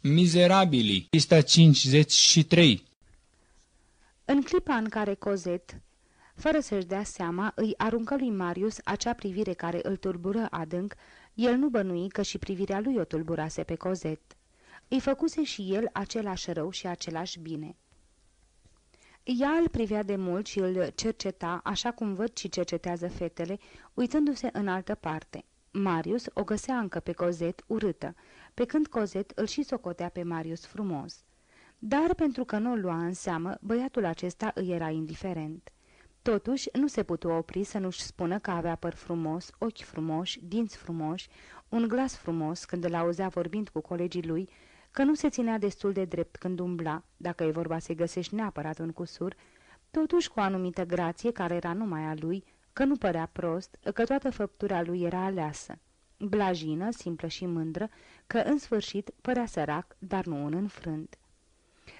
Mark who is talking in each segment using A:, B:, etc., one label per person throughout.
A: Mizerabili, pista 53
B: În clipa în care Cozet, fără să-și dea seama, îi aruncă lui Marius acea privire care îl tulbură adânc, el nu bănui că și privirea lui o tulburase pe Cozet. Îi făcuse și el același rău și același bine. Ea îl privea de mult și îl cerceta, așa cum văd și cercetează fetele, uitându-se în altă parte. Marius o găsea încă pe Cozet urâtă, pe când Cozet îl și socotea pe Marius frumos. Dar pentru că nu o lua în seamă, băiatul acesta îi era indiferent. Totuși, nu se putu opri să nu-și spună că avea păr frumos, ochi frumoși, dinți frumoși, un glas frumos când îl auzea vorbind cu colegii lui, că nu se ținea destul de drept când umbla, dacă e vorba să-i găsești neapărat un cusur, totuși cu o anumită grație care era numai a lui, că nu părea prost, că toată făptura lui era aleasă. Blajină, simplă și mândră, că în sfârșit părea sărac, dar nu un înfrânt.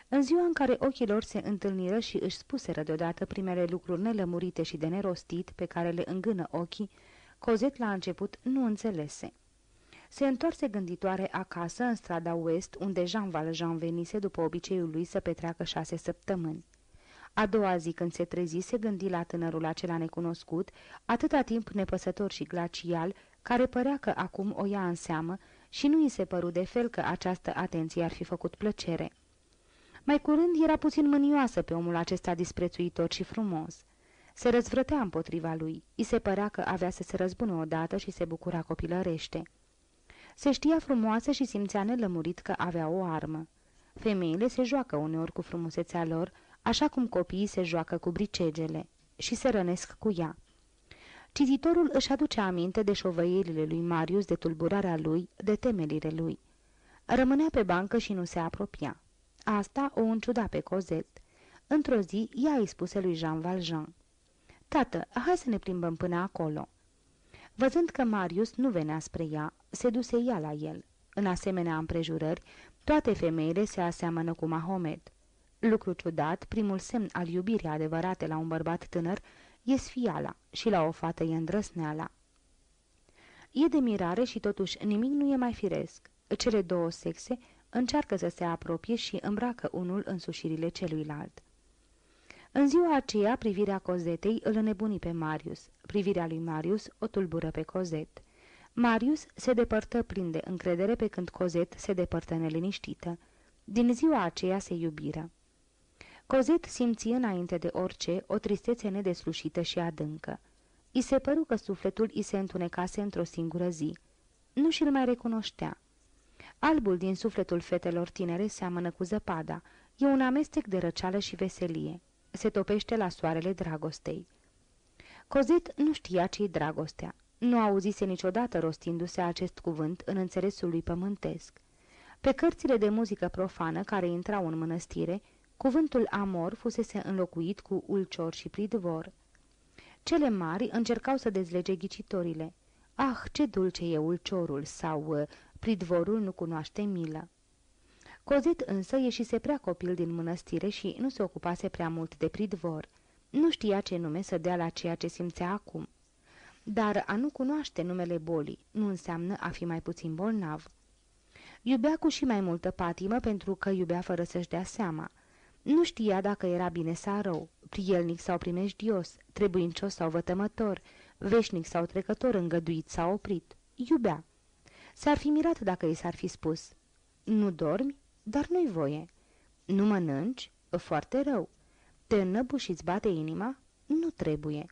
B: În ziua în care ochii lor se întâlniră și își spuseră deodată primele lucruri nelămurite și de nerostit pe care le îngână ochii, Cozet la început nu înțelese. Se întoarse gânditoare acasă, în strada West, unde Jean Valjean venise după obiceiul lui să petreacă șase săptămâni. A doua zi când se trezi, se gândi la tânărul acela necunoscut, atâta timp nepăsător și glacial, care părea că acum o ia în seamă și nu îi se păru de fel că această atenție ar fi făcut plăcere. Mai curând era puțin mânioasă pe omul acesta disprețuitor și frumos. Se răzvrătea împotriva lui, îi se părea că avea să se răzbună odată și se bucura copilărește. Se știa frumoasă și simțea nelămurit că avea o armă. Femeile se joacă uneori cu frumusețea lor, așa cum copiii se joacă cu bricegele, și se rănesc cu ea. Cititorul își aduce aminte de șovăielile lui Marius, de tulburarea lui, de temelile lui. Rămânea pe bancă și nu se apropia. Asta o înciuda pe Cozet. Într-o zi, ea îi spuse lui Jean Valjean. Tată, hai să ne plimbăm până acolo." Văzând că Marius nu venea spre ea, se duse ea la el. În asemenea împrejurări, toate femeile se aseamănă cu Mahomet. Lucru ciudat, primul semn al iubirii adevărate la un bărbat tânăr e sfiala și la o fată e îndrăsneala. E de mirare și totuși nimic nu e mai firesc. Cele două sexe încearcă să se apropie și îmbracă unul în sușirile celuilalt. În ziua aceea, privirea Cozetei îl înnebuni pe Marius. Privirea lui Marius o tulbură pe Cozet. Marius se depărtă plin de încredere pe când Cozet se depărtă neliniștită. Din ziua aceea se iubiră. Cozet simți înainte de orice o tristețe nedeslușită și adâncă. I se păru că sufletul i se întunecase într-o singură zi. Nu și-l mai recunoștea. Albul din sufletul fetelor tinere seamănă cu zăpada. E un amestec de răceală și veselie. Se topește la soarele dragostei. Cozet nu știa ce-i dragostea. Nu auzise niciodată rostindu-se acest cuvânt în înțelesul lui pământesc. Pe cărțile de muzică profană care intrau în mănăstire, cuvântul amor fusese înlocuit cu ulcior și pridvor. Cele mari încercau să dezlege ghicitorile. Ah, ce dulce e ulciorul sau pridvorul nu cunoaște milă. Cozit însă ieșise prea copil din mănăstire și nu se ocupase prea mult de pridvor. Nu știa ce nume să dea la ceea ce simțea acum. Dar a nu cunoaște numele bolii nu înseamnă a fi mai puțin bolnav. Iubea cu și mai multă patimă pentru că iubea fără să-și dea seama. Nu știa dacă era bine sau rău, prielnic sau primejdios, trebuincios sau vătămător, veșnic sau trecător, îngăduit sau oprit. Iubea. S-ar fi mirat dacă i s-ar fi spus. Nu dormi, dar nu-i voie. Nu mănânci? Foarte rău. Te înnăbuși bate inima? Nu trebuie.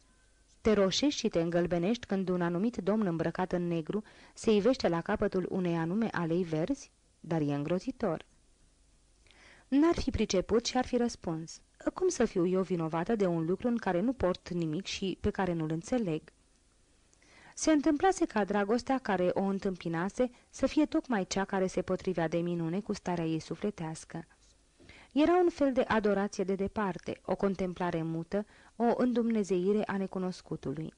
B: Te roșești și te îngălbenești când un anumit domn îmbrăcat în negru se ivește la capătul unei anume alei verzi? Dar e îngrozitor. N-ar fi priceput și ar fi răspuns. Cum să fiu eu vinovată de un lucru în care nu port nimic și pe care nu-l înțeleg? Se întâmplase ca dragostea care o întâmpinase să fie tocmai cea care se potrivea de minune cu starea ei sufletească. Era un fel de adorație de departe, o contemplare mută, o îndumnezeire a necunoscutului.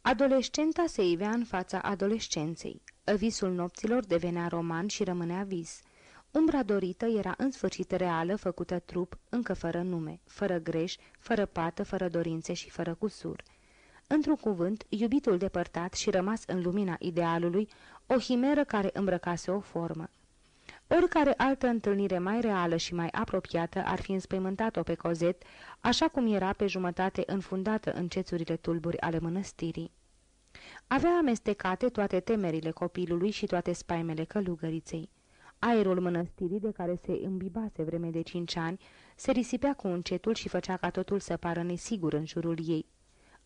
B: Adolescenta se ivea în fața adolescenței. Visul nopților devenea roman și rămânea vis. Umbra dorită era în sfârșit reală, făcută trup, încă fără nume, fără greș, fără pată, fără dorințe și fără cusur. Într-un cuvânt, iubitul depărtat și rămas în lumina idealului, o himeră care îmbrăcase o formă. Oricare altă întâlnire mai reală și mai apropiată ar fi înspăimântat-o pe Cozet, așa cum era pe jumătate înfundată în cețurile tulburi ale mănăstirii. Avea amestecate toate temerile copilului și toate spaimele călugăriței. Aerul mănăstirii, de care se îmbibase vreme de cinci ani, se risipea cu încetul și făcea ca totul să pară nesigur în jurul ei.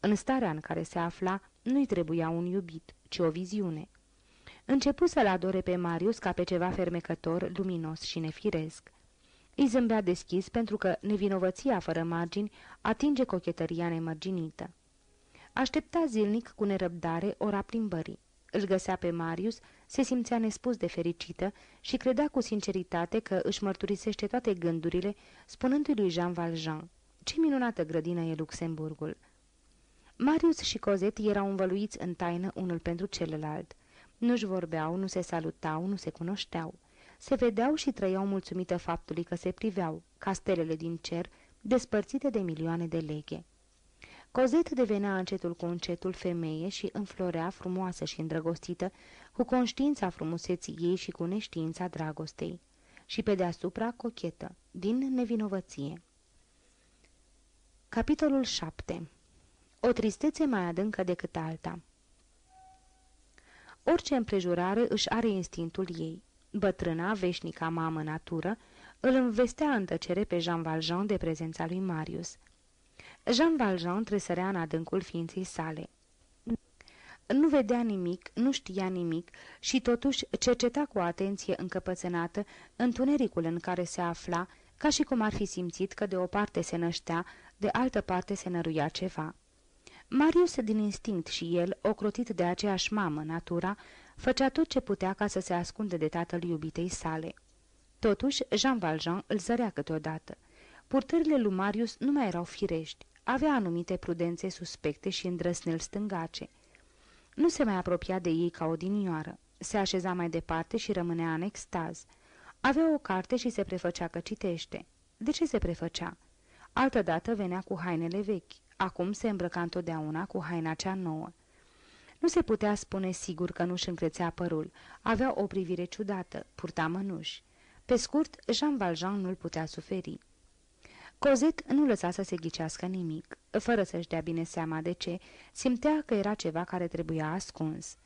B: În starea în care se afla, nu-i trebuia un iubit, ci o viziune. Începu să-l adore pe Marius ca pe ceva fermecător, luminos și nefiresc. Îi zâmbea deschis pentru că nevinovăția fără margini atinge cochetăria nemărginită. Aștepta zilnic cu nerăbdare ora plimbării. Îl găsea pe Marius, se simțea nespus de fericită și credea cu sinceritate că își mărturisește toate gândurile, spunându-i lui Jean Valjean, ce minunată grădină e Luxemburgul. Marius și Cozet erau învăluiți în taină unul pentru celălalt. Nu-și vorbeau, nu se salutau, nu se cunoșteau. Se vedeau și trăiau mulțumită faptului că se priveau, ca stelele din cer, despărțite de milioane de leghe. Cozet devenea încetul cu încetul femeie și înflorea frumoasă și îndrăgostită, cu conștiința frumuseții ei și cu neștiința dragostei. Și pe deasupra cochetă, din nevinovăție. Capitolul 7 O tristețe mai adâncă decât alta Orice împrejurare își are instinctul ei. Bătrâna, veșnica mamă natură, îl învestea în tăcere pe Jean Valjean de prezența lui Marius. Jean Valjean tresărea în adâncul ființei sale. Nu vedea nimic, nu știa nimic și totuși cerceta cu atenție încăpățânată întunericul în care se afla, ca și cum ar fi simțit că de o parte se năștea, de altă parte se năruia ceva. Marius, din instinct și el, ocrotit de aceeași mamă, natura, făcea tot ce putea ca să se ascunde de tatăl iubitei sale. Totuși, Jean Valjean îl zărea câteodată. Purtările lui Marius nu mai erau firești, avea anumite prudențe suspecte și îndrăsnel stângace. Nu se mai apropia de ei ca o dinioară, se așeza mai departe și rămânea în extaz. Avea o carte și se prefăcea că citește. De ce se prefăcea? Altădată venea cu hainele vechi, acum se îmbrăca întotdeauna cu haina cea nouă. Nu se putea spune sigur că nu-și încrețea părul, avea o privire ciudată, purta mănuși. Pe scurt, Jean Valjean nu-l putea suferi. Cozet nu lăsa să se ghicească nimic. Fără să-și dea bine seama de ce, simtea că era ceva care trebuia ascuns.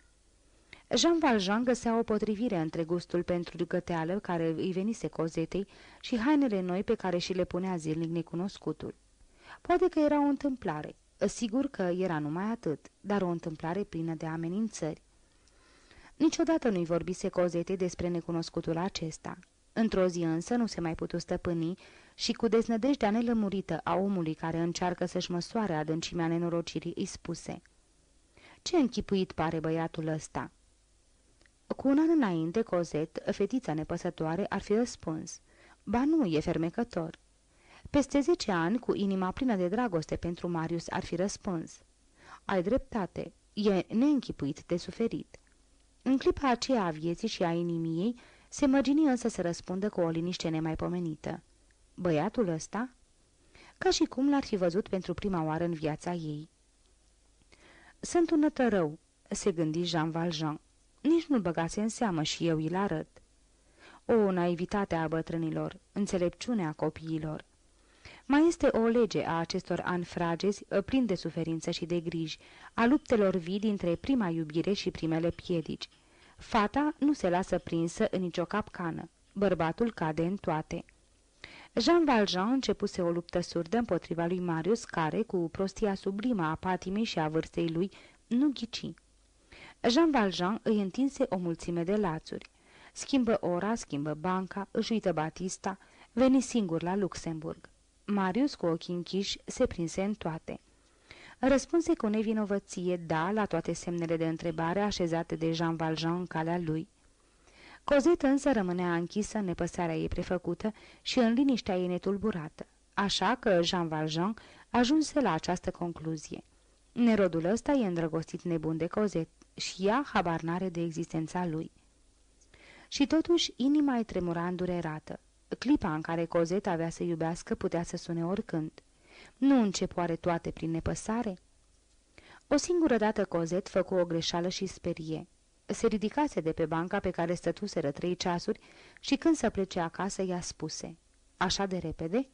B: Jean Valjean găsea o potrivire între gustul pentru găteală care îi venise cozetei și hainele noi pe care și le punea zilnic necunoscutul. Poate că era o întâmplare, sigur că era numai atât, dar o întâmplare plină de amenințări. Niciodată nu-i vorbise cozete despre necunoscutul acesta. Într-o zi însă nu se mai putu stăpâni și cu deznădejdea nelămurită a omului care încearcă să-și măsoare adâncimea nenorocirii, îi spuse Ce închipuit pare băiatul ăsta?" Cu un an înainte, Cozet, fetița nepăsătoare, ar fi răspuns Ba nu, e fermecător." Peste zece ani, cu inima plină de dragoste pentru Marius, ar fi răspuns Ai dreptate, e neînchipuit de suferit." În clipa aceea a vieții și a inimii ei, se mărgini însă să răspundă cu o liniște nemaipomenită. Băiatul ăsta? Ca și cum l-ar fi văzut pentru prima oară în viața ei. Sunt un nătărău, se gândi Jean Valjean. Nici nu-l băgase în seamă și eu îl arăt. O naivitate a bătrânilor, înțelepciunea copiilor. Mai este o lege a acestor ani fragezi, plin de suferință și de griji, a luptelor vii dintre prima iubire și primele piedici. Fata nu se lasă prinsă în nicio capcană. Bărbatul cade în toate. Jean Valjean începuse o luptă surdă împotriva lui Marius, care, cu prostia sublimă a patimii și a vârstei lui, nu ghici. Jean Valjean îi întinse o mulțime de lațuri. Schimbă ora, schimbă banca, își uită Batista, veni singur la Luxemburg. Marius, cu ochii închiși, se prinse în toate. Răspunse cu nevinovăție da la toate semnele de întrebare așezate de Jean Valjean în calea lui. Cozet însă rămânea închisă în nepăsarea ei prefăcută și în liniștea ei netulburată, așa că Jean Valjean ajunse la această concluzie. Nerodul ăsta e îndrăgostit nebun de Cozet și ea habar n-are de existența lui. Și totuși inima îi tremura îndurerată. Clipa în care Cozet avea să iubească putea să sune oricând. Nu încep oare toate prin nepăsare? O singură dată Cozet făcu o greșeală și sperie. Se ridicase de pe banca pe care stătuseră trei ceasuri și când să plece acasă i-a spuse, Așa de repede?"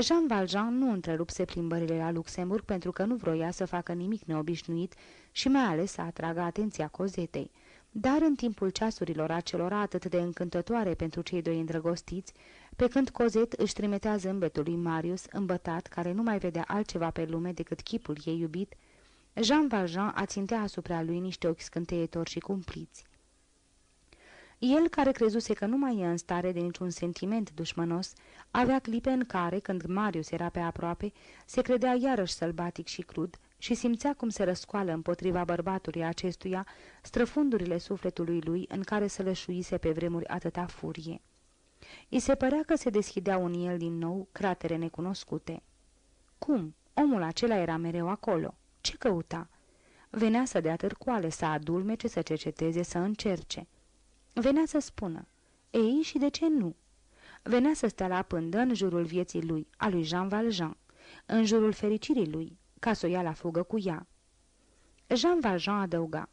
B: Jean Valjean nu întrerupse plimbările la Luxemburg pentru că nu vroia să facă nimic neobișnuit și mai ales să atragă atenția cozetei. Dar în timpul ceasurilor acelora atât de încântătoare pentru cei doi îndrăgostiți, pe când Cozet își trimitea zâmbetul lui Marius, îmbătat, care nu mai vedea altceva pe lume decât chipul ei iubit, Jean Valjean ațintea asupra lui niște ochi scânteietori și cumpliți. El, care crezuse că nu mai e în stare de niciun sentiment dușmănos, avea clipe în care, când Marius era pe aproape, se credea iarăși sălbatic și crud și simțea cum se răscoală împotriva bărbatului acestuia străfundurile sufletului lui în care se lășuise pe vremuri atâta furie. I se părea că se deschideau în el din nou cratere necunoscute. Cum? Omul acela era mereu acolo. Ce căuta? Venea să dea târcoale, să adulmece, să cerceteze, să încerce. Venea să spună, ei și de ce nu? Venea să stea la pândă în jurul vieții lui, a lui Jean Valjean, în jurul fericirii lui, ca să o ia la fugă cu ea. Jean Valjean adăuga,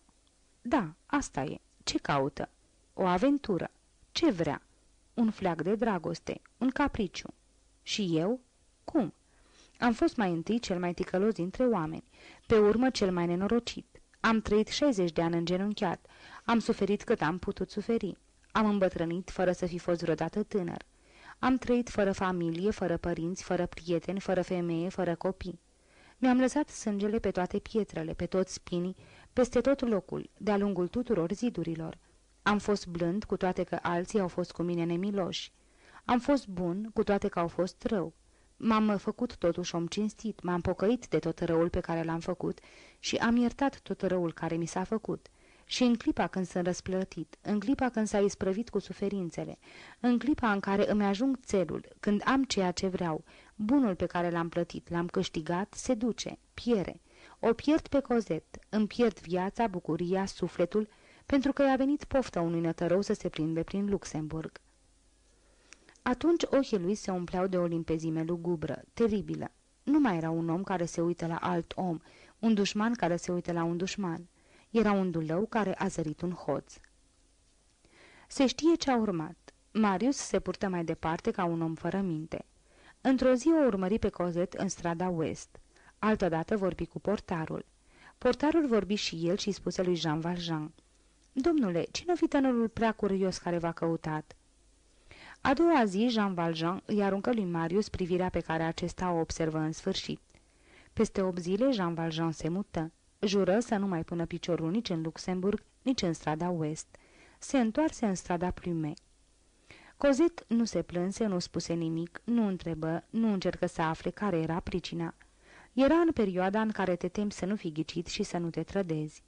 B: da, asta e, ce caută? O aventură. Ce vrea? Un fleac de dragoste, un capriciu. Și eu? Cum? Am fost mai întâi cel mai ticălos dintre oameni, pe urmă cel mai nenorocit. Am trăit 60 de ani îngenunchiat, am suferit cât am putut suferi. Am îmbătrânit fără să fi fost vreodată tânăr. Am trăit fără familie, fără părinți, fără prieteni, fără femeie, fără copii. Mi-am lăsat sângele pe toate pietrele, pe toți spinii, peste tot locul, de-a lungul tuturor zidurilor. Am fost blând, cu toate că alții au fost cu mine nemiloși. Am fost bun, cu toate că au fost rău. M-am făcut totuși om cinstit, m-am pocăit de tot răul pe care l-am făcut și am iertat tot răul care mi s-a făcut. Și în clipa când sunt răsplătit, în clipa când s-a isprăvit cu suferințele, în clipa în care îmi ajung țelul, când am ceea ce vreau, bunul pe care l-am plătit, l-am câștigat, se duce, piere. O pierd pe cozet, îmi pierd viața, bucuria, sufletul, pentru că i-a venit pofta unui nătărău să se plimbe prin Luxemburg. Atunci ochii lui se umpleau de o limpezime lugubră, teribilă. Nu mai era un om care se uită la alt om, un dușman care se uită la un dușman. Era un dulău care a zărit un hoț. Se știe ce a urmat. Marius se purtă mai departe ca un om fără minte. Într-o zi o urmări pe Cozet în strada West. Altădată vorbi cu portarul. Portarul vorbi și el și spuse lui Jean Valjean. Domnule, cine-o fi tânărul prea curios care v-a căutat?" A doua zi, Jean Valjean îi aruncă lui Marius privirea pe care acesta o observă în sfârșit. Peste 8 zile, Jean Valjean se mută. Jură să nu mai pună piciorul nici în Luxemburg, nici în strada West. Se întoarse în strada Plume. Cozet nu se plânse, nu spuse nimic, nu întrebă, nu încercă să afle care era pricina. Era în perioada în care te temi să nu fi ghicit și să nu te trădezi.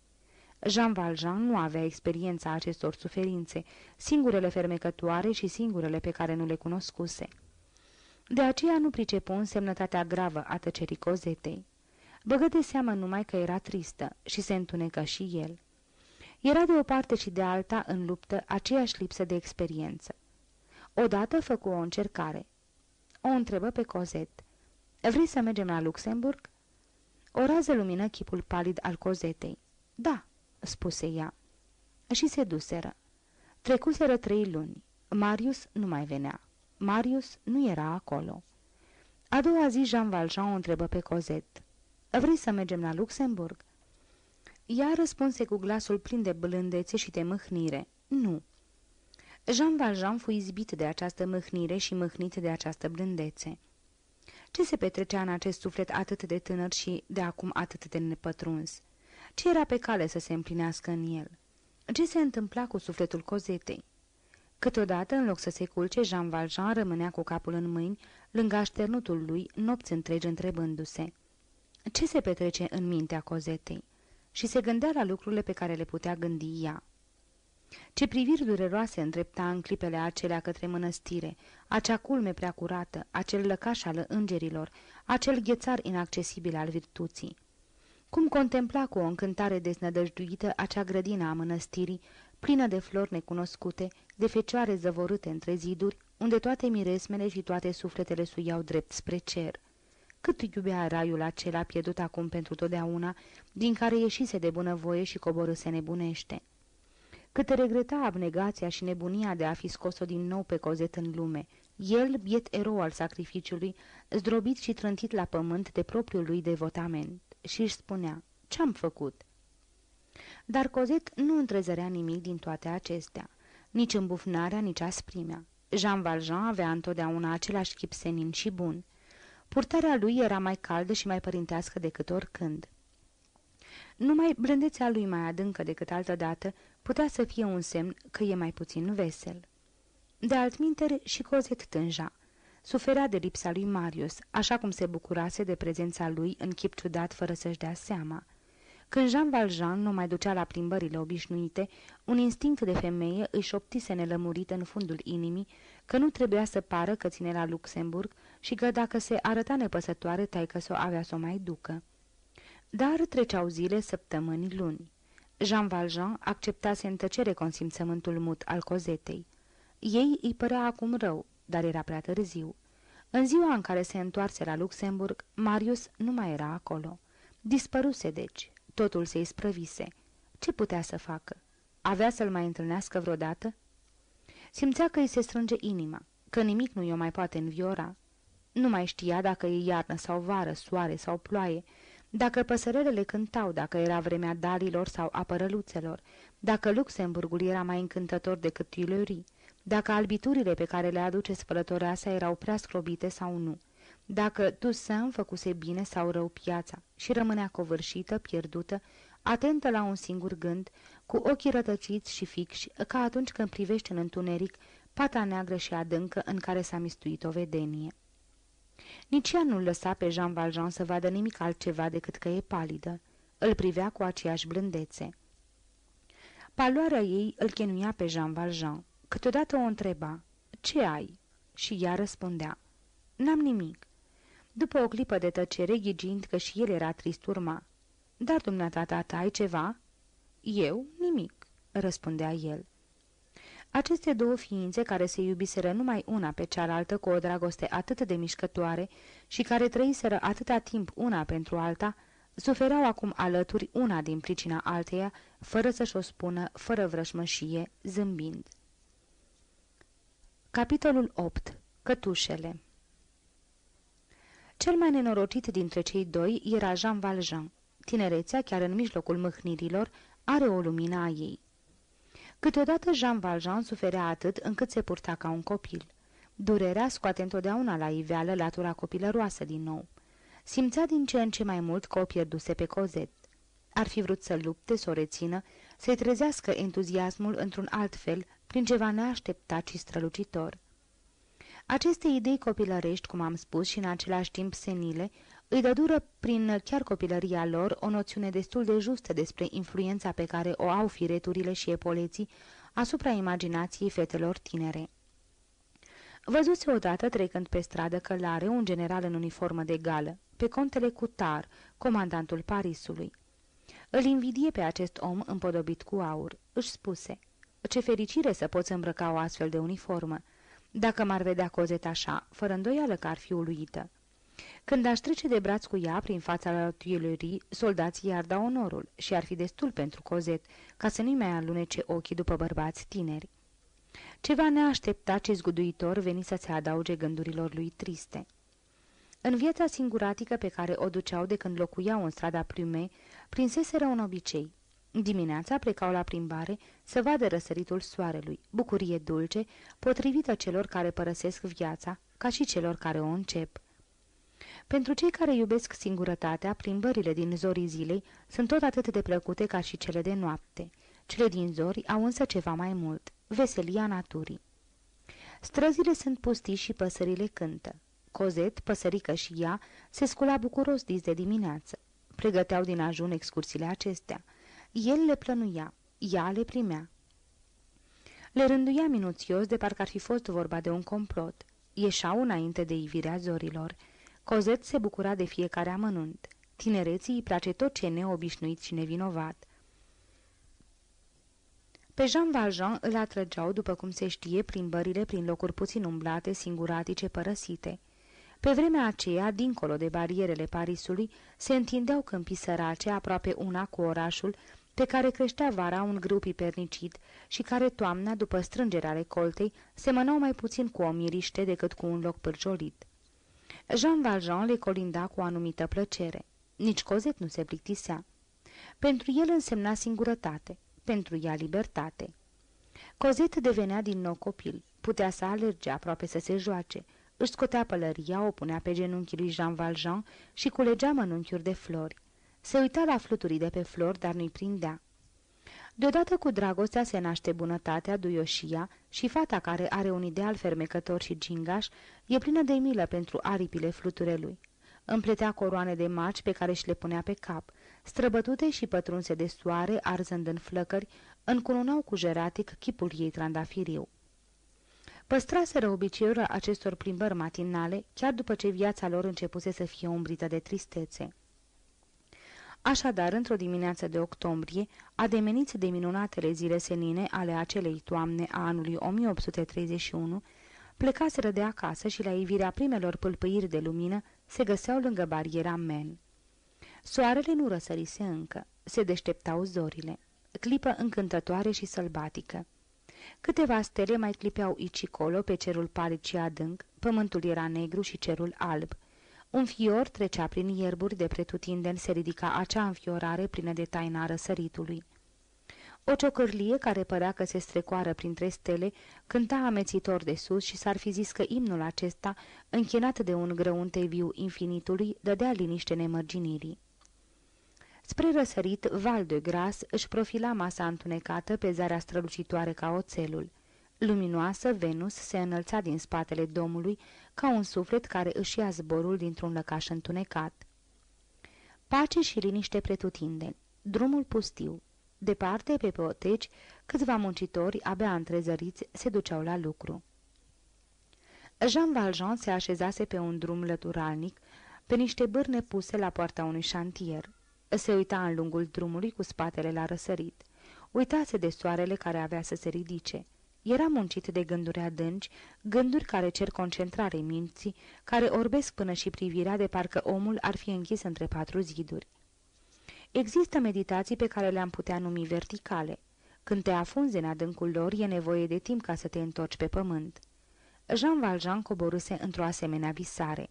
B: Jean Valjean nu avea experiența acestor suferințe, singurele fermecătoare și singurele pe care nu le cunoscuse. De aceea nu pricepu însemnătatea gravă a tăcerii cozetei. Băgă de seamă numai că era tristă și se întunecă și el. Era de o parte și de alta în luptă aceeași lipsă de experiență. Odată făcu o încercare. O întrebă pe Cozet. Vrei să mergem la Luxemburg?" O rază lumină chipul palid al Cozetei. Da," spuse ea. Și se duseră. Trecuseră trei luni. Marius nu mai venea. Marius nu era acolo. A doua zi Jean Valjean o întrebă pe Cozet. Vrei să mergem la Luxemburg?" Ea răspunse cu glasul plin de blândețe și de mâhnire. Nu." Jean Valjean fu izbit de această mâhnire și mâhnit de această blândețe. Ce se petrecea în acest suflet atât de tânăr și de acum atât de nepătruns? Ce era pe cale să se împlinească în el? Ce se întâmpla cu sufletul cozetei? Câteodată, în loc să se culce, Jean Valjean rămânea cu capul în mâini, lângă așternutul lui, nopți întregi întrebându-se. Ce se petrece în mintea cozetei? Și se gândea la lucrurile pe care le putea gândi ea. Ce priviri dureroase îndrepta în clipele acelea către mănăstire, acea culme prea curată, acel lăcaș al îngerilor, acel ghețar inaccesibil al virtuții. Cum contempla cu o încântare deznădăjduită acea grădină a mănăstirii, plină de flori necunoscute, de fecioare zăvorâte între ziduri, unde toate miresmele și toate sufletele suiau drept spre cer. Cât iubea raiul acela pierdut acum pentru totdeauna, din care ieșise de bunăvoie și coborâse nebunește. Cât regreta abnegația și nebunia de a fi scos-o din nou pe cozet în lume, el, biet erou al sacrificiului, zdrobit și trântit la pământ de propriul lui devotament, și își spunea, ce-am făcut?" Dar Cozet nu întrezărea nimic din toate acestea, nici îmbufnarea, nici asprimea. Jean Valjean avea întotdeauna același chip senin și bun. Purtarea lui era mai caldă și mai părintească decât oricând. Numai blândețea lui mai adâncă decât altădată putea să fie un semn că e mai puțin vesel. De altminteri și Cozet tânja. Suferea de lipsa lui Marius, așa cum se bucurase de prezența lui în chip ciudat fără să-și dea seama. Când Jean Valjean nu mai ducea la plimbările obișnuite, un instinct de femeie îi șoptise nelămurit în fundul inimii că nu trebuia să pară că ține la Luxemburg și că dacă se arăta nepăsătoare, taică să o avea să o mai ducă. Dar treceau zile, săptămâni, luni. Jean Valjean acceptase în tăcere consimțământul mut al cozetei. Ei îi părea acum rău, dar era prea târziu. În ziua în care se întoarse la Luxemburg, Marius nu mai era acolo. Dispăruse deci, totul se isprăvise. Ce putea să facă? Avea să-l mai întâlnească vreodată? Simțea că îi se strânge inima, că nimic nu i-o mai poate înviora. Nu mai știa dacă e iarnă sau vară, soare sau ploaie, dacă păsărelele cântau, dacă era vremea dalilor sau apărăluțelor, dacă Luxemburgul era mai încântător decât Tuileries, dacă albiturile pe care le aduce spălătoreasa erau prea scrobite sau nu, dacă Toussaint făcuse bine sau rău piața și rămânea covârșită, pierdută, atentă la un singur gând, cu ochii rătăciți și fixi, ca atunci când privește în întuneric pata neagră și adâncă în care s-a mistuit o vedenie. Nici ea nu lăsa pe Jean Valjean să vadă nimic altceva decât că e palidă. Îl privea cu aceeași blândețe. Paloarea ei îl chenuia pe Jean Valjean. Câteodată o întreba, ce ai?" Și ea răspundea, n-am nimic." După o clipă de tăcere, ghigind că și el era trist urma, Dar dumneata tata ai ceva?" Eu? Nimic," răspundea el. Aceste două ființe care se iubiseră numai una pe cealaltă cu o dragoste atât de mișcătoare și care trăiseră atâta timp una pentru alta, suferau acum alături una din pricina alteia, fără să-și o spună, fără vrășmășie, zâmbind. Capitolul 8. Cătușele Cel mai nenorocit dintre cei doi era Jean Valjean. Tinerețea, chiar în mijlocul mâhnirilor, are o lumină a ei. Câteodată Jean Valjean suferea atât încât se purta ca un copil. Durerea scoate întotdeauna la iveală latura copilăroasă din nou. Simțea din ce în ce mai mult că o pierduse pe cozet. Ar fi vrut să lupte, să o rețină, să-i trezească entuziasmul într-un alt fel, prin ceva neașteptat și strălucitor. Aceste idei copilărești, cum am spus, și în același timp senile, îi dădură prin chiar copilăria lor o noțiune destul de justă despre influența pe care o au fireturile și epoleții asupra imaginației fetelor tinere. Văzuse odată, trecând pe stradă călare, un general în uniformă de gală, pe contele Cutar, comandantul Parisului. Îl invidie pe acest om împodobit cu aur. Își spuse, ce fericire să poți îmbrăca o astfel de uniformă. Dacă m-ar vedea cozet așa, fără îndoială că ar fi uluită. Când aș trece de braț cu ea prin fața la Tuileries, soldații i-ar da onorul și ar fi destul pentru Cozet, ca să nu-i mai alunece ochii după bărbați tineri. Ceva neașteptat și zguduitor veni să se adauge gândurilor lui triste. În viața singuratică pe care o duceau de când locuiau în strada Plume, prinseseră un obicei. Dimineața plecau la plimbare să vadă răsăritul soarelui, bucurie dulce, potrivită celor care părăsesc viața, ca și celor care o încep. Pentru cei care iubesc singurătatea, plimbările din zorii zilei sunt tot atât de plăcute ca și cele de noapte. Cele din zori au însă ceva mai mult, veselia naturii. Străzile sunt pustii și păsările cântă. Cozet, păsărică și ea, se scula bucuros dis de dimineață. Pregăteau din ajun excursiile acestea. El le plănuia, ea le primea. Le rânduia minuțios de parcă ar fi fost vorba de un complot. Ieșau înainte de ivirea zorilor. Cozet se bucura de fiecare amănunt. Tinereții îi place tot ce e neobișnuit și nevinovat. Pe Jean Valjean îl atrăgeau, după cum se știe, plimbările prin locuri puțin umblate, singuratice, părăsite. Pe vremea aceea, dincolo de barierele Parisului, se întindeau câmpii sărace, aproape una cu orașul, pe care creștea vara un grâu pipernicit și care toamna, după strângerea recoltei, semănau mai puțin cu o miriște decât cu un loc pârjolit. Jean Valjean le colinda cu o anumită plăcere. Nici Cozet nu se plictisea. Pentru el însemna singurătate, pentru ea libertate. Cozet devenea din nou copil, putea să alerge, aproape să se joace, își scotea pălăria, o punea pe genunchii lui Jean Valjean și culegea mănunchiuri de flori. Se uita la fluturii de pe flori, dar nu-i prindea. Deodată cu dragostea se naște bunătatea, duioșia și fata care are un ideal fermecător și gingaș e plină de milă pentru aripile fluturelui. Împletea coroane de maci pe care și le punea pe cap, străbătute și pătrunse de soare, arzând în flăcări, încununau cu jeratic chipul ei trandafiriu. Păstraseră obiceiul acestor plimbări matinale, chiar după ce viața lor începuse să fie umbrită de tristețe. Așadar, într-o dimineață de octombrie, ademeniți de minunatele zile senine ale acelei toamne a anului 1831, plecaseră de acasă și la ivirea primelor pâlpâiri de lumină se găseau lângă bariera Men. Soarele nu răsărise încă, se deșteptau zorile, clipă încântătoare și sălbatică. Câteva stele mai clipeau aici colo pe cerul palid și adânc, pământul era negru și cerul alb. Un fior trecea prin ierburi de pretutindeni, se ridica acea înfiorare plină de taina răsăritului. O ciocârlie care părea că se strecoară printre stele, cânta amețitor de sus și s-ar fi zis că imnul acesta, închinat de un grăunte viu infinitului, dădea liniște nemărginirii. Spre răsărit, Val de Gras își profila masa întunecată pe zarea strălucitoare ca oțelul. Luminoasă, Venus se înălța din spatele domului ca un suflet care își ia zborul dintr-un lăcaș întunecat. Pace și liniște pretutindeni. Drumul pustiu. Departe, pe poteci, câțiva muncitori, abia întrezăriți, se duceau la lucru. Jean Valjean se așezase pe un drum lăturalnic, pe niște bârne puse la poarta unui șantier. Se uita în lungul drumului cu spatele la răsărit. Uitase de soarele care avea să se ridice. Era muncit de gânduri adânci, gânduri care cer concentrare minții, care orbesc până și privirea de parcă omul ar fi închis între patru ziduri. Există meditații pe care le-am putea numi verticale. Când te afunzi în adâncul lor, e nevoie de timp ca să te întorci pe pământ. Jean Valjean coboruse într-o asemenea visare.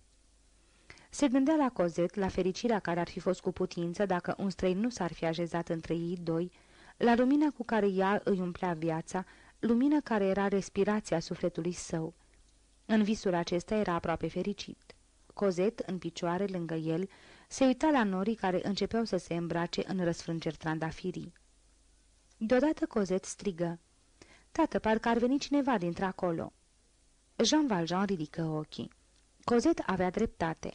B: Se gândea la Cozet, la fericirea care ar fi fost cu putință dacă un străin nu s-ar fi așezat între ei doi, la lumina cu care ea îi umplea viața, lumină care era respirația sufletului său. În visul acesta era aproape fericit. Cozet, în picioare lângă el, se uita la norii care începeau să se îmbrace în răsfrângeri trandafirii. Deodată Cozet strigă. Tată, parcă ar veni cineva dintr-acolo." Jean Valjean ridică ochii. Cozet avea dreptate.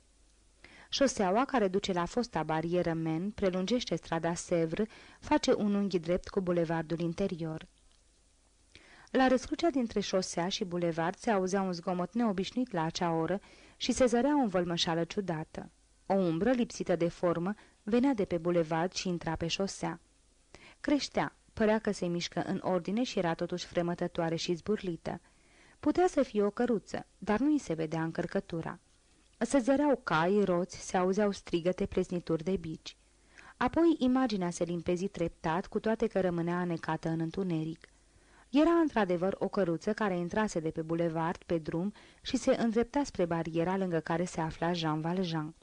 B: Șoseaua care duce la fosta barieră Men prelungește strada Sevre, face un unghi drept cu bulevardul interior. La răscrucea dintre șosea și bulevard se auzea un zgomot neobișnuit la acea oră și se zărea o învălmășală ciudată. O umbră lipsită de formă venea de pe bulevard și intra pe șosea. Creștea, părea că se mișcă în ordine și era totuși fremătătoare și zburlită. Putea să fie o căruță, dar nu i se vedea încărcătura. Se zăreau cai, roți, se auzeau strigăte, plesnituri de bici. Apoi imaginea se limpezi treptat, cu toate că rămânea anecată în întuneric. Era într-adevăr o căruță care intrase de pe bulevard, pe drum, și se îndrepta spre bariera lângă care se afla Jean Valjean.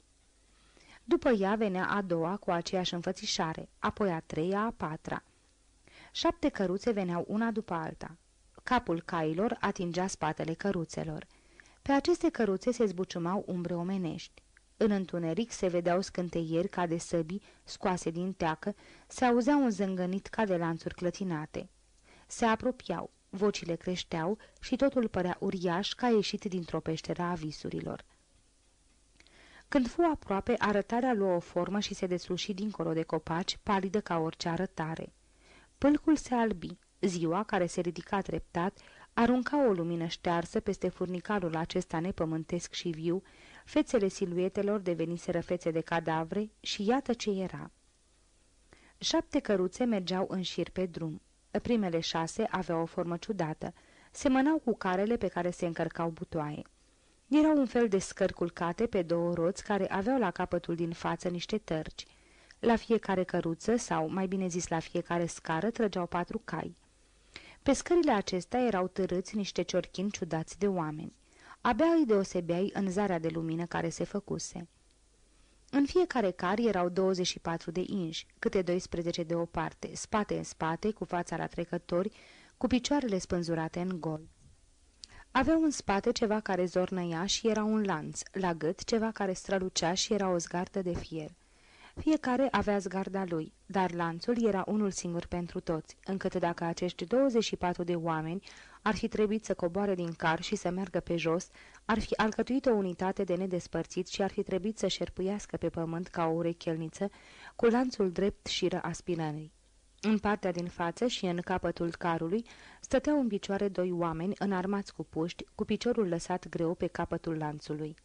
B: După ea venea a doua cu aceeași înfățișare, apoi a treia, a patra. Șapte căruțe veneau una după alta. Capul cailor atingea spatele căruțelor. Pe aceste căruțe se zbuciumau umbre omenești. În întuneric se vedeau scânteieri ca de săbii scoase din teacă, se auzea un zângănit ca de lanțuri clătinate. Se apropiau, vocile creșteau și totul părea uriaș ca ieșit dintr-o peșteră a visurilor. Când fu aproape, arătarea luă o formă și se desluși dincolo de copaci, palidă ca orice arătare. Pâlcul se albi, ziua, care se ridica treptat, arunca o lumină ștearsă peste furnicalul acesta nepământesc și viu, fețele siluetelor deveniseră fețe de cadavre și iată ce era. Șapte căruțe mergeau în șir pe drum. Primele șase aveau o formă ciudată, semănau cu carele pe care se încărcau butoaie. Erau un fel de scări culcate pe două roți care aveau la capătul din față niște tărci. La fiecare căruță, sau mai bine zis la fiecare scară, trăgeau patru cai. Pe scările acestea erau târâți niște ciorchini ciudați de oameni. Abia îi deosebeai în zarea de lumină care se făcuse. În fiecare car erau 24 de inși, câte 12 de o parte, spate în spate, cu fața la trecători, cu picioarele spânzurate în gol. Aveau în spate ceva care zornăia și era un lanț, la gât ceva care strălucea și era o zgardă de fier. Fiecare avea zgarda lui, dar lanțul era unul singur pentru toți, încât dacă acești 24 de oameni ar fi trebuit să coboare din car și să meargă pe jos, ar fi alcătuit o unitate de nedespărțit și ar fi trebuit să șerpuiască pe pământ ca o urechelniță cu lanțul drept șiră a spinării. În partea din față și în capătul carului stăteau în picioare doi oameni înarmați cu puști, cu piciorul lăsat greu pe capătul lanțului.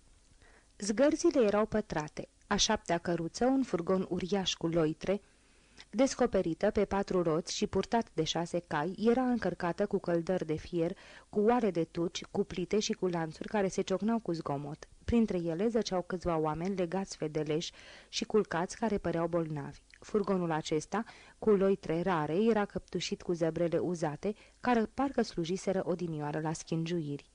B: Zgărzile erau pătrate, a șaptea căruță, un furgon uriaș cu loitre, descoperită pe patru roți și purtat de șase cai, era încărcată cu căldări de fier, cu oare de tuci, cu plite și cu lanțuri care se ciocnau cu zgomot. Printre ele zăceau câțiva oameni legați fedeleși și culcați care păreau bolnavi. Furgonul acesta, cu loitre rare, era căptușit cu zăbrele uzate, care parcă slujiseră odinioară la schingiuiri.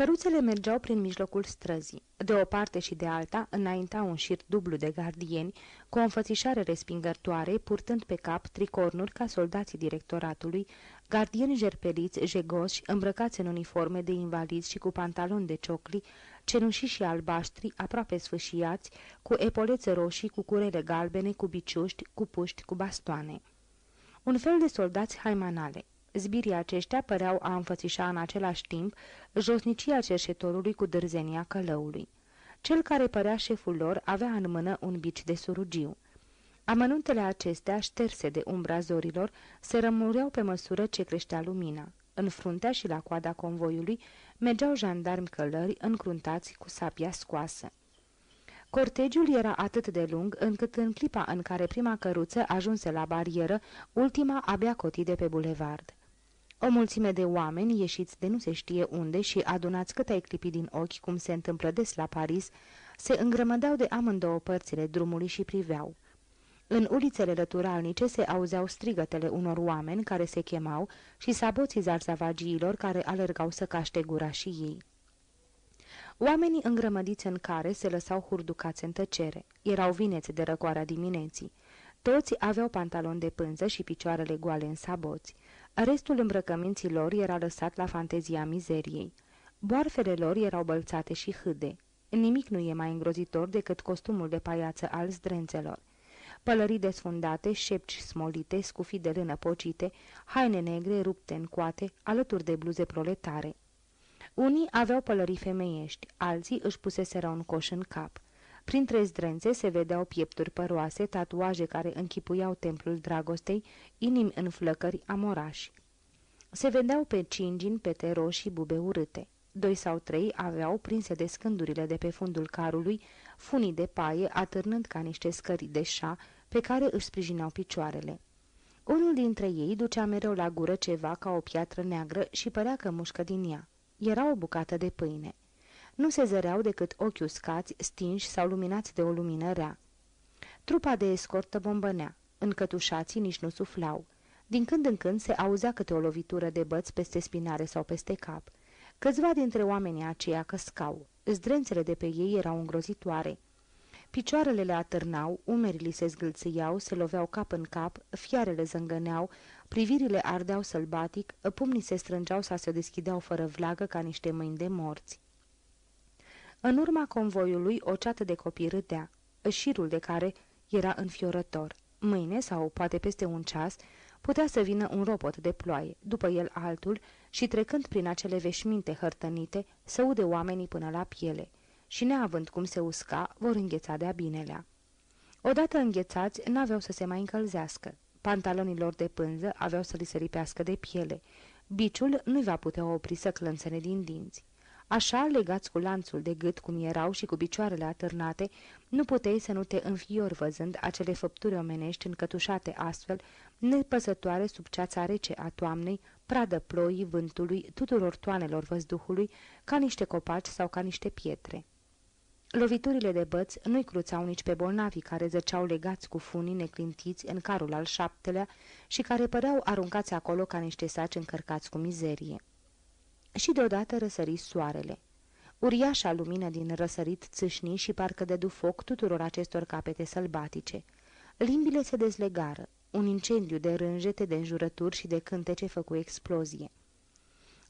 B: Căruțele mergeau prin mijlocul străzii. De o parte și de alta înainta un șir dublu de gardieni, cu o înfățișare respingătoare, purtând pe cap tricornuri ca soldații directoratului, gardieni jerpeliți, jegoși, îmbrăcați în uniforme de invalizi și cu pantaloni de ciocli, cenușii și albaștri, aproape sfâșiați, cu epolețe roșii, cu curele galbene, cu biciuști, cu puști, cu bastoane. Un fel de soldați haimanale. Zbirii aceștia păreau a înfățișa în același timp josnicia cerșetorului cu dârzenia călăului. Cel care părea șeful lor avea în mână un bici de surugiu. Amănuntele acestea, șterse de umbra zorilor, se rămureau pe măsură ce creștea lumina. În fruntea și la coada convoiului mergeau jandarmi călări încruntați cu sapia scoasă. Cortegiul era atât de lung încât în clipa în care prima căruță ajunse la barieră, ultima abia cotide pe bulevard. O mulțime de oameni ieșiți de nu se știe unde și adunați cât ai clipi din ochi, cum se întâmplă des la Paris, se îngrămădeau de amândouă părțile drumului și priveau. În ulițele lăturalnice se auzeau strigătele unor oameni care se chemau și saboții zarzavagiilor care alergau să caște gura și ei. Oamenii îngrămădiți în care se lăsau hurducați în tăcere. Erau vineți de răcoarea dimineții. Toți aveau pantaloni de pânză și picioarele goale în saboți. Restul îmbrăcăminții lor era lăsat la fantezia mizeriei. Boarfele lor erau bălțate și hâde. Nimic nu e mai îngrozitor decât costumul de paiață al zdrențelor. Pălării desfundate, șepci smolite, scufii de lână pocite, haine negre rupte în coate, alături de bluze proletare. Unii aveau pălării femeiești, alții își puseseră un coș în cap. Printre zdrențe se vedeau piepturi păroase, tatuaje care închipuiau templul dragostei, inimi în flăcări amorași. Se vedeau pe cingini, pete roșii, bube urâte. Doi sau trei aveau, prinse de scândurile de pe fundul carului, funii de paie, atârnând ca niște scări de șa, pe care își sprijineau picioarele. Unul dintre ei ducea mereu la gură ceva ca o piatră neagră și părea că mușcă din ea. Era o bucată de pâine nu se zăreau decât ochi uscați, stinși sau luminați de o lumină rea. Trupa de escortă bombănea, încătușații nici nu suflau. Din când în când se auzea câte o lovitură de băți peste spinare sau peste cap. Câțiva dintre oamenii aceia căscau. Zdrențele de pe ei erau îngrozitoare. Picioarele le atârnau, umerii se zgâlțâiau, se loveau cap în cap, fiarele zângăneau, privirile ardeau sălbatic, pumnii se strângeau sau se deschideau fără vlagă ca niște mâini de morți. În urma convoiului, o ceată de copii râdea, șirul de care era înfiorător. Mâine, sau poate peste un ceas, putea să vină un robot de ploaie, după el altul, și trecând prin acele veșminte hărtănite, să ude oamenii până la piele, și neavând cum se usca, vor îngheța de-a binelea. Odată înghețați, n-aveau să se mai încălzească. Pantalonilor de pânză aveau să li se lipească de piele. Biciul nu-i va putea opri să clănțene din dinți. Așa, legați cu lanțul de gât cum erau și cu picioarele atârnate, nu puteai să nu te înfiori văzând acele făpturi omenești încătușate astfel, nepăsătoare sub ceața rece a toamnei, pradă ploii, vântului, tuturor toanelor văzduhului, ca niște copaci sau ca niște pietre. Loviturile de băț nu-i cruțau nici pe bolnavii care zăceau legați cu funii neclintiți în carul al șaptelea și care păreau aruncați acolo ca niște saci încărcați cu mizerie. Și deodată răsări soarele. Uriașa lumină din răsărit țâșni și parcă dădu foc tuturor acestor capete sălbatice. Limbile se dezlegară. Un incendiu de rânjete, de înjurături și de cântece făcu explozie.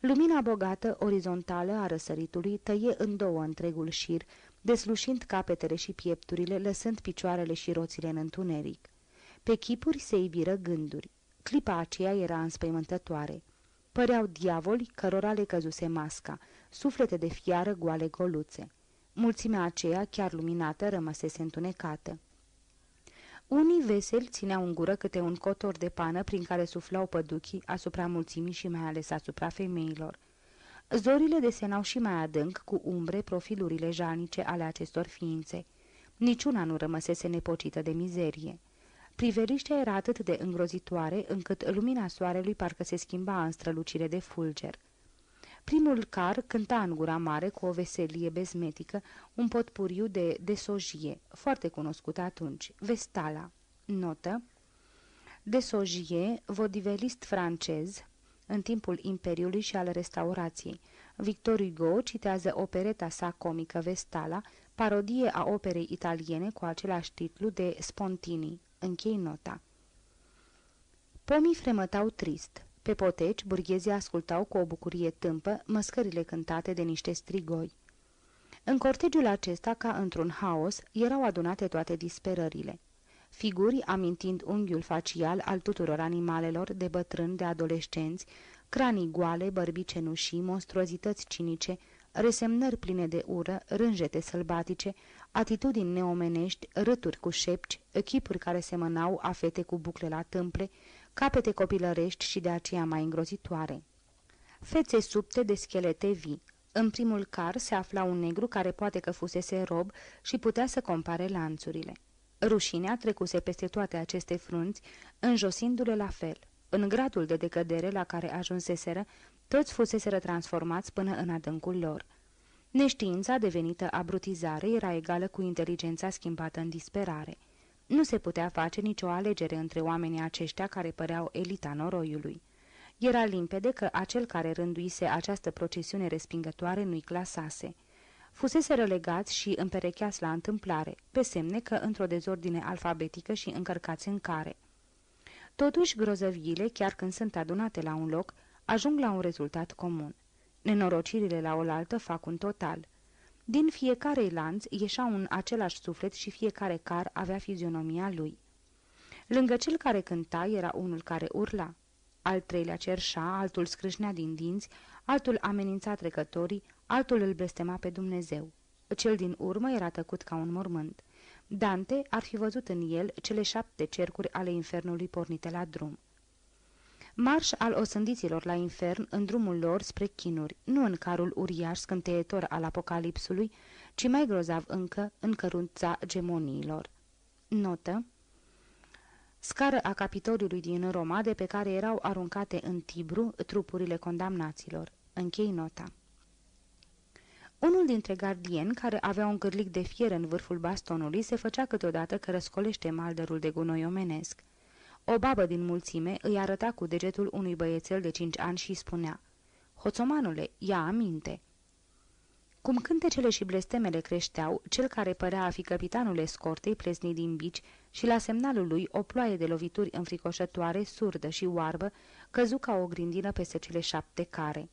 B: Lumina bogată, orizontală a răsăritului tăie în două întregul șir, deslușind capetele și piepturile, lăsând picioarele și roțile în întuneric. Pe chipuri se iviră gânduri. Clipa aceea era înspăimântătoare. Păreau diavoli cărora le căzuse masca, suflete de fiară goale goluțe. Mulțimea aceea, chiar luminată, rămăsese întunecată. Unii veseli țineau în gură câte un cotor de pană prin care suflau păduchii asupra mulțimii și mai ales asupra femeilor. Zorile desenau și mai adânc cu umbre profilurile jalnice ale acestor ființe. Niciuna nu rămăsese nepocită de mizerie. Priveliștea era atât de îngrozitoare încât lumina soarelui parcă se schimba în strălucire de fulger. Primul car cânta în gura mare cu o veselie bezmetică un potpuriu de desojie, foarte cunoscut atunci, Vestala. Notă Desojie, vodivelist francez, în timpul Imperiului și al Restaurației. Victor Hugo citează opereta sa comică Vestala, parodie a operei italiene cu același titlu de Spontini. Închei nota. Pomii fremătau trist. Pe poteci, burghezii ascultau cu o bucurie tâmpă măscările cântate de niște strigoi. În cortegiul acesta, ca într-un haos, erau adunate toate disperările. Figuri, amintind unghiul facial al tuturor animalelor, de bătrâni, de adolescenți, cranii goale, bărbi cenușii, monstruozități cinice, resemnări pline de ură, rânjete sălbatice, atitudini neomenești, râturi cu șepci, echipuri care semănau a fete cu bucle la tâmple, capete copilărești și de aceea mai îngrozitoare. Fețe subte de schelete vii. În primul car se afla un negru care poate că fusese rob și putea să compare lanțurile. Rușinea trecuse peste toate aceste frunți, înjosindu-le la fel. În gradul de decădere la care ajunseseră, toți fuseseră transformați până în adâncul lor. Neștiința devenită abrutizare era egală cu inteligența schimbată în disperare. Nu se putea face nicio alegere între oamenii aceștia care păreau elita noroiului. Era limpede că acel care rânduise această procesiune respingătoare nu-i clasase. Fusese relegați și împerecheați la întâmplare, pe semne că într-o dezordine alfabetică și încărcați în care. Totuși, grozăviile, chiar când sunt adunate la un loc, ajung la un rezultat comun. Nenorocirile la oaltă fac un total. Din fiecare lanț ieșea un același suflet și fiecare car avea fizionomia lui. Lângă cel care cânta era unul care urla. Al treilea cerșa, altul scrâșnea din dinți, altul amenința trecătorii, altul îl blestema pe Dumnezeu. Cel din urmă era tăcut ca un mormânt. Dante ar fi văzut în el cele șapte cercuri ale infernului pornite la drum. Marș al osândiților la infern în drumul lor spre chinuri, nu în carul uriaș scânteietor al apocalipsului, ci mai grozav încă în cărunța gemoniilor. Notă Scară a Capitoliului din Roma, de pe care erau aruncate în Tibru trupurile condamnaților. Închei nota. Unul dintre gardieni, care avea un cârlic de fier în vârful bastonului, se făcea câteodată că răscolește maldărul de gunoi omenesc. O babă din mulțime îi arăta cu degetul unui băiețel de cinci ani și spunea Hoțomanule, ia aminte!" Cum cântecele și blestemele creșteau, cel care părea a fi capitanul escortei plesni din bici și la semnalul lui o ploaie de lovituri înfricoșătoare, surdă și oarbă, căzu ca o grindină peste cele șapte care.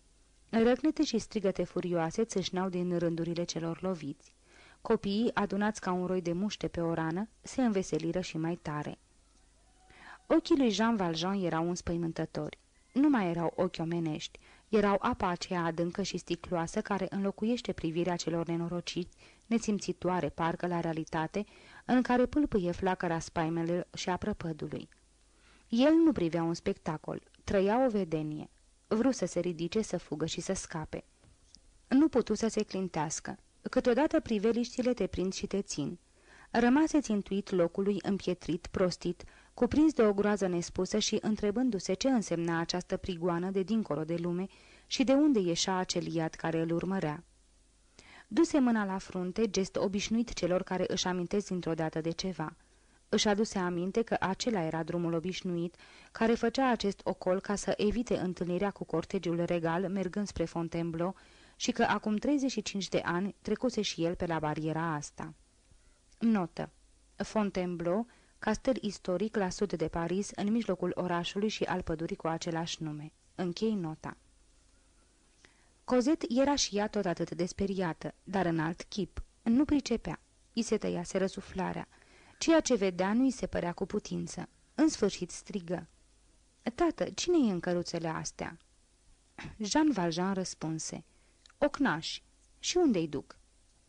B: Răcnete și strigăte furioase țâșneau din rândurile celor loviți. Copiii, adunați ca un roi de muște pe o rană, se înveseliră și mai tare. Ochii lui Jean Valjean erau înspăimântători. Nu mai erau ochi omenești, erau apa aceea adâncă și sticloasă care înlocuiește privirea celor nenorociți, nesimțitoare parcă la realitate, în care pâlpâie flacăra spaimelor și a prăpădului. El nu privea un spectacol, trăia o vedenie. Vru să se ridice, să fugă și să scape. Nu putu să se clintească. Câteodată priveliștile te prind și te țin. Rămase țintuit locului împietrit, prostit, cuprins de o groază nespusă și întrebându-se ce însemna această prigoană de dincolo de lume și de unde ieșea acel iad care îl urmărea. Duse mâna la frunte, gest obișnuit celor care își amintesc dintr-o dată de ceva. Își aduse aminte că acela era drumul obișnuit, care făcea acest ocol ca să evite întâlnirea cu cortegiul regal mergând spre Fontainebleau și că acum 35 de ani trecuse și el pe la bariera asta. Notă. Fontainebleau, castel istoric la sud de Paris, în mijlocul orașului și al pădurii cu același nume. Închei nota. Cozet era și ea tot atât de speriată, dar în alt chip. Nu pricepea. I se tăiase răsuflarea. Ceea ce vedea nu i se părea cu putință. În sfârșit strigă. Tată, cine e în căruțele astea?" Jean Valjean răspunse. Ocnași. Și unde-i duc?"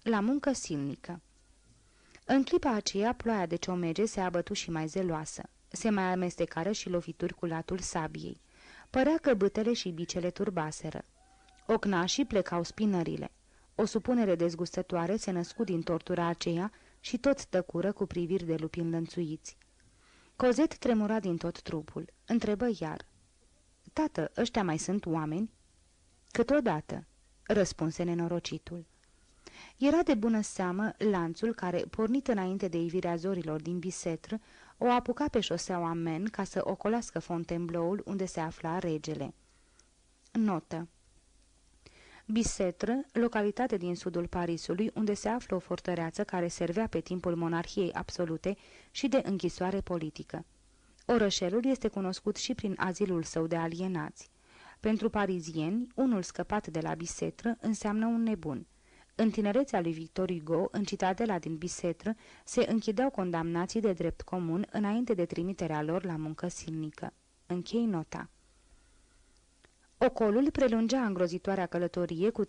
B: La muncă silnică." În clipa aceea, ploaia de ciomege se abătu și mai zeloasă. Se mai amestecară și lovituri cu latul sabiei. Părea că bâtele și bicele turbaseră. Ocnașii plecau spinările. O supunere dezgustătoare se născu din tortura aceea și toți tăcură cu priviri de lupi înlănțuiți. Cozet tremura din tot trupul. Întrebă iar. Tată, ăștia mai sunt oameni?" Câteodată," răspunse nenorocitul. Era de bună seamă lanțul care, pornit înainte de ivirea zorilor din Bisetră, o apuca pe șoseaua Men ca să ocolească Fontainebleau-ul unde se afla regele. Notă Bisetră, localitate din sudul Parisului, unde se află o fortăreață care servea pe timpul monarhiei absolute și de închisoare politică. Orășelul este cunoscut și prin azilul său de alienați. Pentru parizieni, unul scăpat de la Bisetră înseamnă un nebun. În tinerețea lui Victor Hugo, în citadela din Bisetră, se închideau condamnații de drept comun înainte de trimiterea lor la muncă silnică. Închei nota. Ocolul prelungea îngrozitoarea călătorie cu 3-4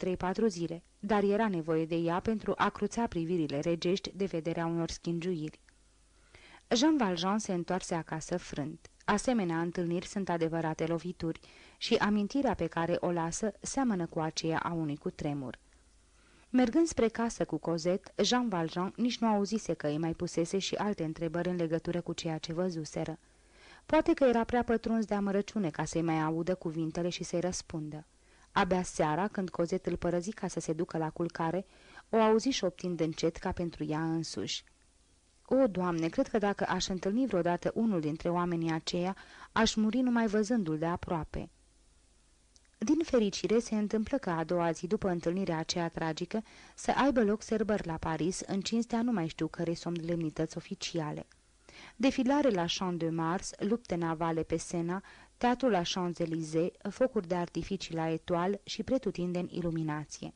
B: zile, dar era nevoie de ea pentru a cruța privirile regești de vederea unor schingiuiri. Jean Valjean se întoarse acasă frânt. Asemenea întâlniri sunt adevărate lovituri și amintirea pe care o lasă seamănă cu aceea a unui cutremur. Mergând spre casă cu Cozet, Jean Valjean nici nu auzise că îi mai pusese și alte întrebări în legătură cu ceea ce văzuseră. Poate că era prea pătruns de amărăciune ca să-i mai audă cuvintele și să-i răspundă. Abia seara, când Cozet îl părăzi ca să se ducă la culcare, o auzi șoptind încet ca pentru ea însuși. O, Doamne, cred că dacă aș întâlni vreodată unul dintre oamenii aceia, aș muri numai văzându-l de aproape." Din fericire se întâmplă că a doua zi după întâlnirea aceea tragică să aibă loc serbări la Paris în cinstea nu mai știu care lemnități oficiale. Defilare la Champ de Mars, lupte navale pe Sena, teatru la Champs-Élysées, focuri de artificii la etoal și pretutindeni iluminație.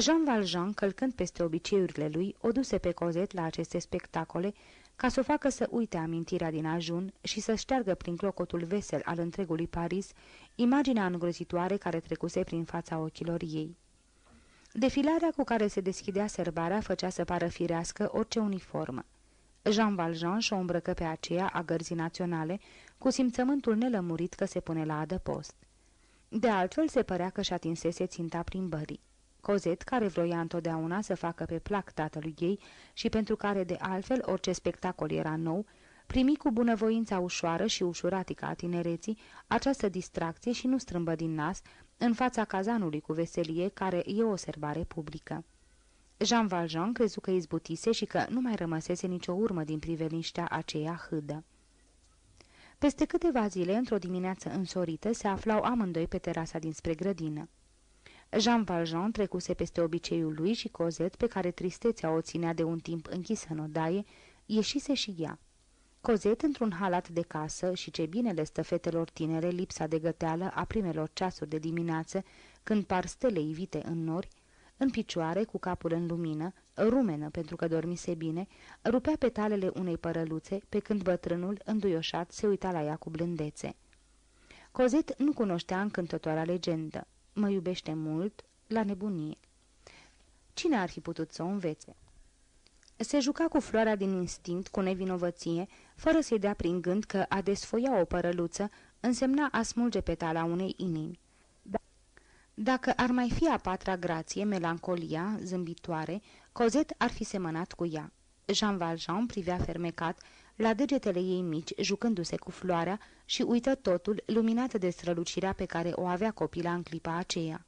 B: Jean Valjean, călcând peste obiceiurile lui, o duse pe Cozet la aceste spectacole, ca să o facă să uite amintirea din ajun și să șteargă prin clocotul vesel al întregului Paris imaginea îngrozitoare care trecuse prin fața ochilor ei. Defilarea cu care se deschidea serbarea făcea să pară firească orice uniformă. Jean Valjean și-o îmbrăcă pe aceea a gărzii naționale, cu simțământul nelămurit că se pune la adăpost. De altfel se părea că și atinsese ținta plimbării. Cozet, care vroia întotdeauna să facă pe plac tatălui ei și pentru care de altfel orice spectacol era nou, primi cu bunăvoința ușoară și ușuratică a tinereții această distracție și nu strâmbă din nas în fața cazanului cu veselie care e o serbare publică. Jean Valjean crezu că izbutise și că nu mai rămăsese nicio urmă din priveliștea aceea hâdă. Peste câteva zile, într-o dimineață însorită, se aflau amândoi pe terasa dinspre grădină. Jean Valjean trecuse peste obiceiul lui și Cozet, pe care tristețea o ținea de un timp închisă în odaie, ieșise și ea. Cozet, într-un halat de casă și ce bine le stă fetelor tinere lipsa de găteală a primelor ceasuri de dimineață, când par stele ivite în nori, în picioare, cu capul în lumină, rumenă pentru că dormise bine, rupea petalele unei părăluțe, pe când bătrânul, înduioșat, se uita la ea cu blândețe. Cozet nu cunoștea încântătoarea legendă. Mă iubește mult, la nebunie. Cine ar fi putut să o învețe? Se juca cu floarea din instinct, cu nevinovăție, fără să-i dea prin gând că a desfoia o părăluță însemna a smulge petala unei inimi. Dacă ar mai fi a patra grație, melancolia, zâmbitoare, Cozet ar fi semănat cu ea. Jean Valjean privea fermecat la degetele ei mici, jucându-se cu floarea și uită totul, luminată de strălucirea pe care o avea copila în clipa aceea.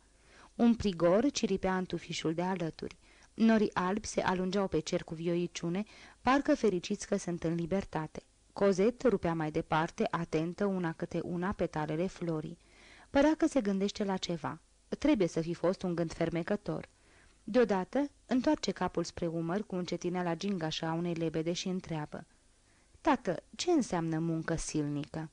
B: Un prigor ciripea în tufișul de alături. Norii albi se alungeau pe cer cu vioiciune, parcă fericiți că sunt în libertate. Cozet rupea mai departe, atentă, una câte una, petalele florii. Părea că se gândește la ceva. Trebuie să fi fost un gând fermecător. Deodată, întoarce capul spre umăr cu la gingașa a unei lebede și întreabă. Tată, ce înseamnă muncă silnică?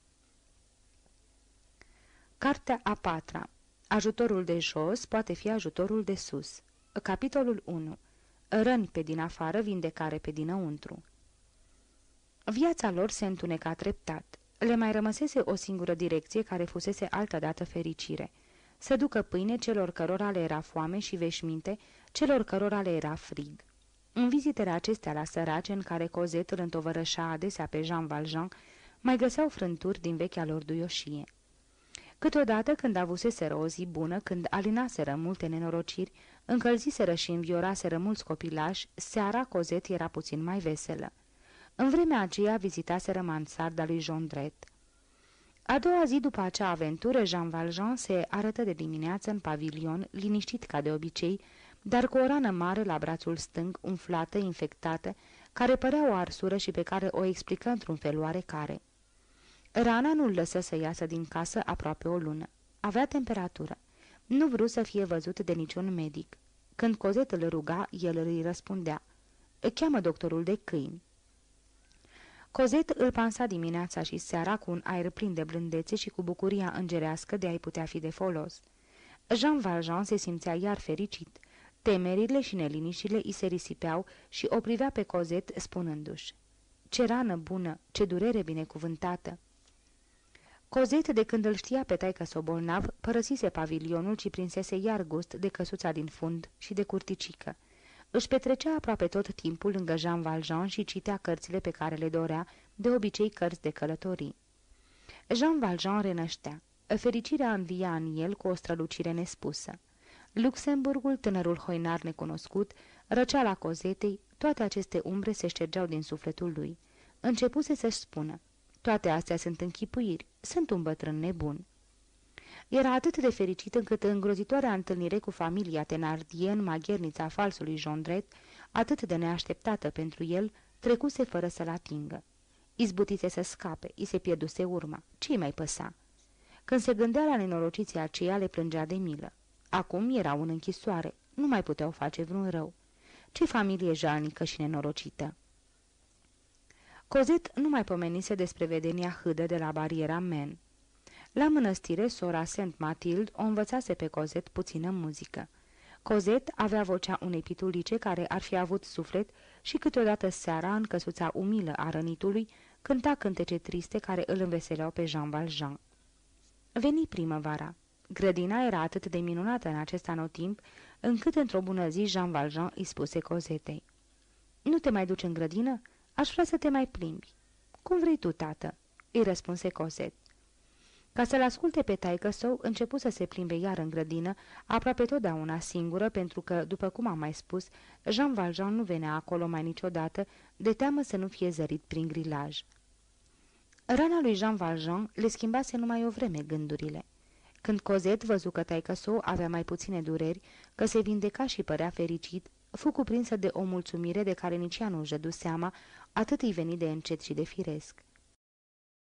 B: Cartea a patra Ajutorul de jos poate fi ajutorul de sus. Capitolul 1. Răni pe din afară, vindecare pe dinăuntru. Viața lor se întuneca treptat. Le mai rămăsese o singură direcție care fusese altădată fericire. Să ducă pâine celor cărora le era foame și veșminte, celor cărora le era frig. În vizitele acestea la sărace, în care Cozet îl întovărășa adesea pe Jean Valjean, mai găseau frânturi din vechea lor duioșie. Câteodată, când avuseseră o zi bună, când alinaseră multe nenorociri, încălziseră și învioraseră mulți copilași, seara Cozet era puțin mai veselă. În vremea aceea vizitaseră mansarda lui Jondret. A doua zi după acea aventură, Jean Valjean se arătă de dimineață în pavilion, liniștit ca de obicei, dar cu o rană mare la brațul stâng, umflată, infectată, care părea o arsură și pe care o explică într-un fel oarecare. Rana nu-l lăsă să iasă din casă aproape o lună. Avea temperatură. Nu vrut să fie văzut de niciun medic. Când Cozet îl ruga, el îi răspundea. Cheamă doctorul de câini. Cozet îl pansa dimineața și seara cu un aer plin de blândețe și cu bucuria îngerească de a-i putea fi de folos. Jean Valjean se simțea iar fericit. Temerile și neliniștile îi se risipeau și o privea pe Cozet spunându-și. Ce rană bună, ce durere binecuvântată! Cozet, de când îl știa pe taică sobolnav, părăsise pavilionul și prinsese iar gust de căsuța din fund și de curticică. Își petrecea aproape tot timpul lângă Jean Valjean și citea cărțile pe care le dorea, de obicei cărți de călătorii. Jean Valjean renăștea. Fericirea învia în el cu o strălucire nespusă. Luxemburgul, tânărul hoinar necunoscut, răceala cozetei, toate aceste umbre se ștergeau din sufletul lui. Începuse să-și spună, toate astea sunt închipuiri, sunt un bătrân nebun. Era atât de fericit încât îngrozitoarea întâlnire cu familia Tenardie în maghernița falsului Jondret, atât de neașteptată pentru el, trecuse fără să-l atingă. Izbutise să scape, îi se pierduse urma. Ce-i mai păsa? Când se gândea la nenorociții aceia, le plângea de milă. Acum erau în închisoare, nu mai puteau face vreun rău. Ce familie jalnică și nenorocită! Cozet nu mai pomenise despre vedenia hâdă de la bariera Men. La mănăstire, sora Saint Matilde o învățase pe Cozet puțină muzică. Cozet avea vocea unei pitulice care ar fi avut suflet și câteodată seara, în căsuța umilă a rănitului, cânta cântece triste care îl înveseleau pe Jean Valjean. Veni primăvara. Grădina era atât de minunată în acest anotimp, încât într-o bună zi Jean Valjean îi spuse Cozetei. Nu te mai duci în grădină? Aș vrea să te mai plimbi." Cum vrei tu, tată?" îi răspunse Cozet. Ca să-l asculte pe taică său, începu să se plimbe iar în grădină, aproape totdeauna singură, pentru că, după cum am mai spus, Jean Valjean nu venea acolo mai niciodată, de teamă să nu fie zărit prin grilaj. Rana lui Jean Valjean le schimbase numai o vreme gândurile. Când Cozet văzu că taică său avea mai puține dureri, că se vindeca și părea fericit, fu cuprinsă de o mulțumire de care nici ea nu își dădu seama, atât îi veni de încet și de firesc.